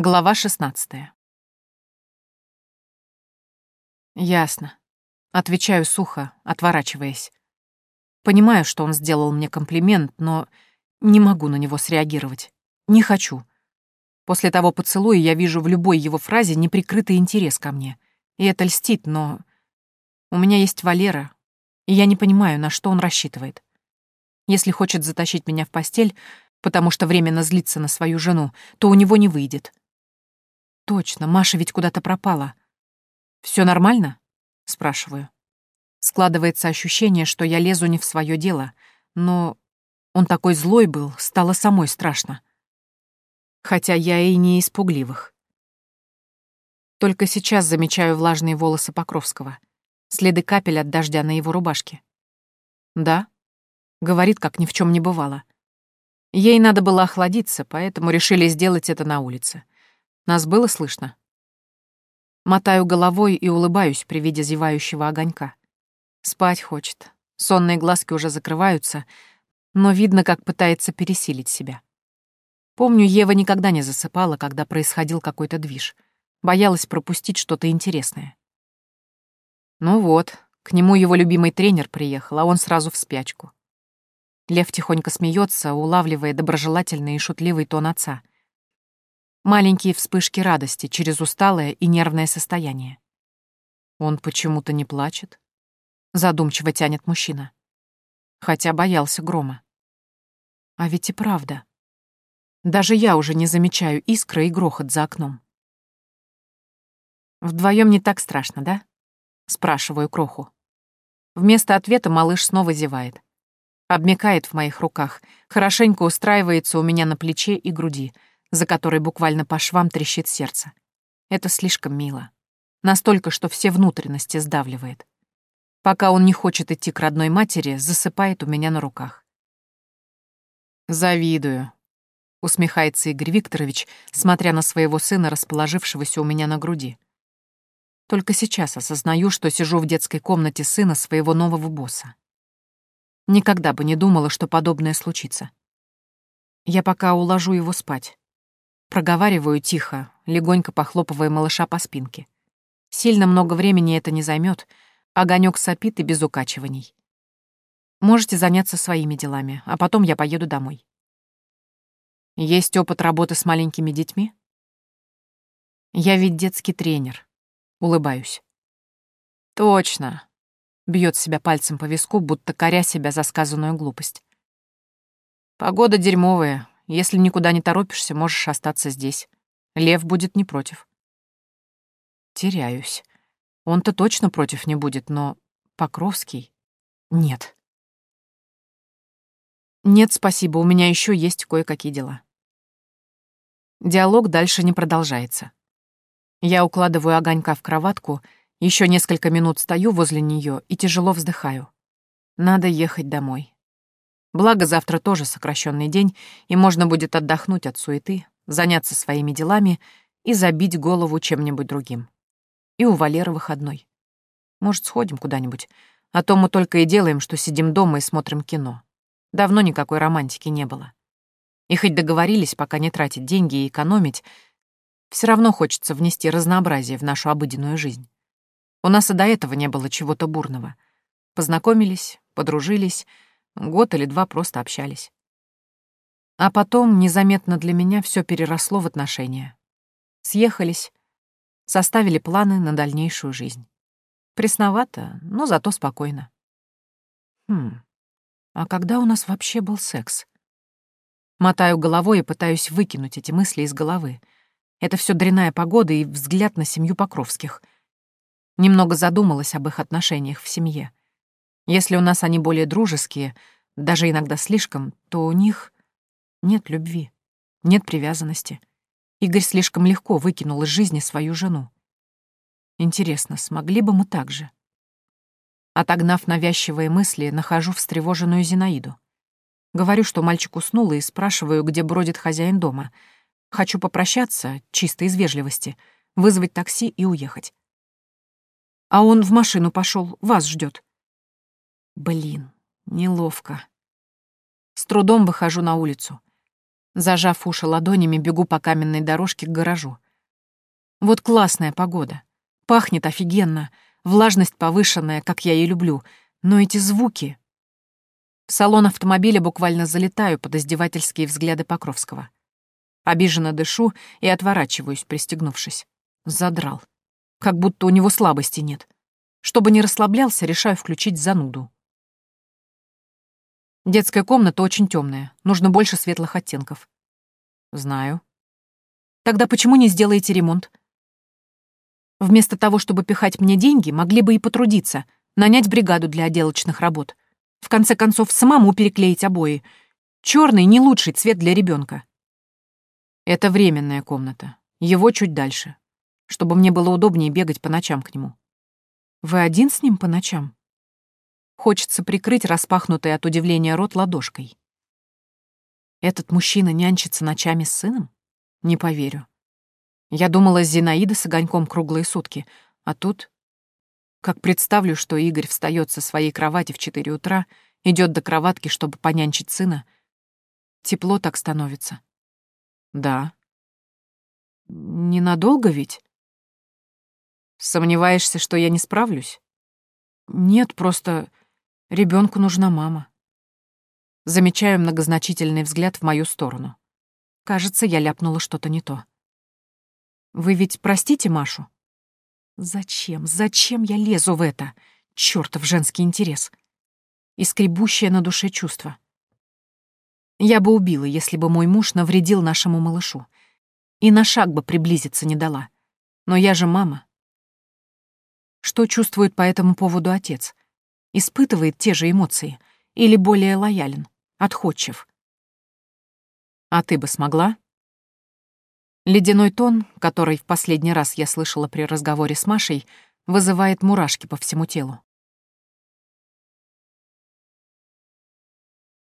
Глава 16. Ясно. Отвечаю сухо, отворачиваясь. Понимаю, что он сделал мне комплимент, но не могу на него среагировать. Не хочу. После того поцелуя я вижу в любой его фразе неприкрытый интерес ко мне. И это льстит, но... У меня есть Валера, и я не понимаю, на что он рассчитывает. Если хочет затащить меня в постель, потому что временно злится на свою жену, то у него не выйдет. Точно, Маша ведь куда-то пропала. Все нормально? Спрашиваю. Складывается ощущение, что я лезу не в свое дело, но он такой злой был, стало самой страшно. Хотя я и не испугливых. Только сейчас замечаю влажные волосы Покровского, следы капель от дождя на его рубашке. «Да», — говорит, как ни в чем не бывало. Ей надо было охладиться, поэтому решили сделать это на улице. Нас было слышно? Мотаю головой и улыбаюсь при виде зевающего огонька. Спать хочет. Сонные глазки уже закрываются, но видно, как пытается пересилить себя. Помню, Ева никогда не засыпала, когда происходил какой-то движ. Боялась пропустить что-то интересное. Ну вот, к нему его любимый тренер приехал, а он сразу в спячку. Лев тихонько смеется, улавливая доброжелательный и шутливый тон отца — Маленькие вспышки радости через усталое и нервное состояние. Он почему-то не плачет. Задумчиво тянет мужчина. Хотя боялся грома. А ведь и правда. Даже я уже не замечаю искры и грохот за окном. Вдвоем не так страшно, да? Спрашиваю Кроху. Вместо ответа малыш снова зевает. Обмекает в моих руках, хорошенько устраивается у меня на плече и груди — за которой буквально по швам трещит сердце. Это слишком мило. Настолько, что все внутренности сдавливает. Пока он не хочет идти к родной матери, засыпает у меня на руках. «Завидую», — усмехается Игорь Викторович, смотря на своего сына, расположившегося у меня на груди. Только сейчас осознаю, что сижу в детской комнате сына своего нового босса. Никогда бы не думала, что подобное случится. Я пока уложу его спать. Проговариваю тихо, легонько похлопывая малыша по спинке. Сильно много времени это не займет, огонек сопит и без укачиваний. Можете заняться своими делами, а потом я поеду домой. Есть опыт работы с маленькими детьми? Я ведь детский тренер. Улыбаюсь. Точно. Бьет себя пальцем по виску, будто коря себя за сказанную глупость. Погода дерьмовая, если никуда не торопишься, можешь остаться здесь. Лев будет не против. Теряюсь. Он-то точно против не будет, но Покровский... Нет. Нет, спасибо, у меня еще есть кое-какие дела. Диалог дальше не продолжается. Я укладываю огонька в кроватку, еще несколько минут стою возле нее и тяжело вздыхаю. Надо ехать домой. Благо, завтра тоже сокращенный день, и можно будет отдохнуть от суеты, заняться своими делами и забить голову чем-нибудь другим. И у Валеры выходной. Может, сходим куда-нибудь, а то мы только и делаем, что сидим дома и смотрим кино. Давно никакой романтики не было. И хоть договорились пока не тратить деньги и экономить, все равно хочется внести разнообразие в нашу обыденную жизнь. У нас и до этого не было чего-то бурного. Познакомились, подружились — Год или два просто общались. А потом, незаметно для меня, все переросло в отношения. Съехались, составили планы на дальнейшую жизнь. Пресновато, но зато спокойно. Хм, а когда у нас вообще был секс? Мотаю головой и пытаюсь выкинуть эти мысли из головы. Это все дрянная погода и взгляд на семью Покровских. Немного задумалась об их отношениях в семье. Если у нас они более дружеские, даже иногда слишком, то у них нет любви, нет привязанности. Игорь слишком легко выкинул из жизни свою жену. Интересно, смогли бы мы так же? Отогнав навязчивые мысли, нахожу встревоженную Зинаиду. Говорю, что мальчик уснул, и спрашиваю, где бродит хозяин дома. Хочу попрощаться, чисто из вежливости, вызвать такси и уехать. А он в машину пошел, вас ждет. Блин, неловко. С трудом выхожу на улицу. Зажав уши ладонями, бегу по каменной дорожке к гаражу. Вот классная погода. Пахнет офигенно, влажность повышенная, как я и люблю, но эти звуки... В салон автомобиля буквально залетаю под издевательские взгляды Покровского. Обиженно дышу и отворачиваюсь, пристегнувшись. Задрал. Как будто у него слабости нет. Чтобы не расслаблялся, решаю включить зануду. Детская комната очень темная, нужно больше светлых оттенков. Знаю. Тогда почему не сделаете ремонт? Вместо того, чтобы пихать мне деньги, могли бы и потрудиться, нанять бригаду для отделочных работ. В конце концов, самому переклеить обои. Черный не лучший цвет для ребенка. Это временная комната. Его чуть дальше. Чтобы мне было удобнее бегать по ночам к нему. Вы один с ним по ночам? Хочется прикрыть распахнутый от удивления рот ладошкой. Этот мужчина нянчится ночами с сыном? Не поверю. Я думала, Зинаида с огоньком круглые сутки, а тут... Как представлю, что Игорь встает со своей кровати в четыре утра, идет до кроватки, чтобы понянчить сына, тепло так становится. Да. Ненадолго ведь? Сомневаешься, что я не справлюсь? Нет, просто ребенку нужна мама. Замечаю многозначительный взгляд в мою сторону. Кажется, я ляпнула что-то не то. Вы ведь простите Машу? Зачем, зачем я лезу в это? Чёртов женский интерес. И скребущее на душе чувство. Я бы убила, если бы мой муж навредил нашему малышу. И на шаг бы приблизиться не дала. Но я же мама. Что чувствует по этому поводу отец? Испытывает те же эмоции? Или более лоялен, отходчив? А ты бы смогла? Ледяной тон, который в последний раз я слышала при разговоре с Машей, вызывает мурашки по всему телу.